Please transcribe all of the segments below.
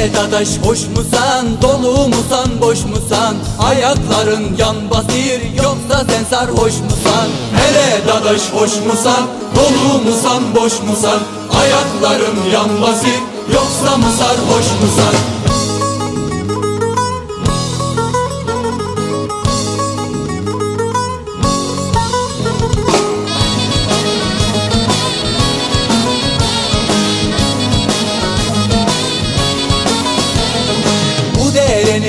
Hele dadaş hoş musan, dolu musan, boş musan Ayakların yan basir, yoksa sen sarhoş musan Hele dadaş hoş musan, dolu musan, boş musan Ayaklarım yan basir, yoksa mı sarhoş musan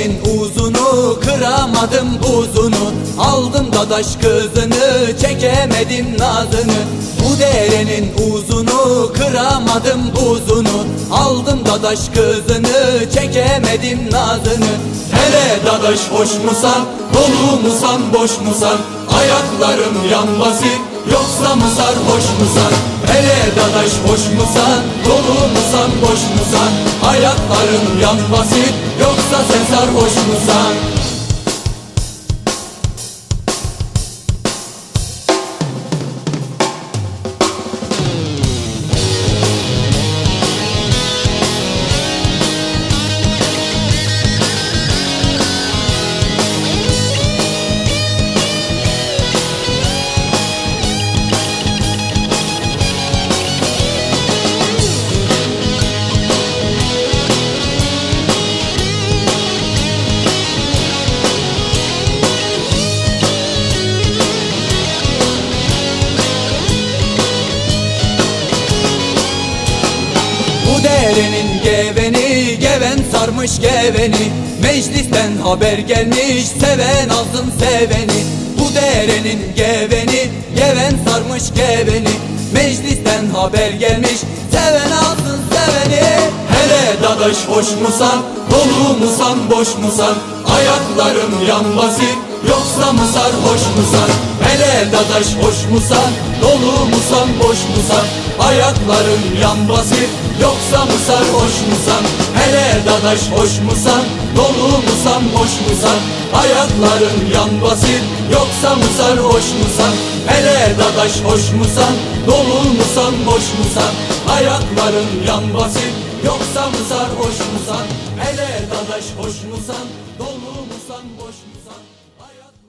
derenin uzunu kıramadım buzunu Aldım dadaş kızını çekemedim nazını. Bu derenin uzunu kıramadım buzunu Aldım dadaş kızını çekemedim nazını. Hele dadaş hoş musan dolu musan boş musan Ayaklarım yan basık yoksa mı sarhoş musan Hele dadaş hoş musan dolu musan boş musan Ayakların yan basit sen sarhoş musan derenin geveni Geven sarmış geveni. Meclisten haber gelmiş Seven alsın seveni. Bu derenin geveni Geven sarmış geveni. Meclisten haber gelmiş Seven alsın seveni. Hele dadaş hoş musan Dolu musan boş musan. Ayaklarım yan basık Yoksa mı sarhoş musan Hele dadaş hoş musan Dolu musan boş musan Ayakların yan basık Yoksa mı sarhoş musan Hele dadaş hoş musan Dolu musan boş musan Ayakların yan basık Yoksa mı sarhoş musan Hele dadaş hoş musan Dolu musan boş musan Ayakların yan basık Yoksa mı sarhoş musan Hele dadaş hoş musan Dolu musan Hayat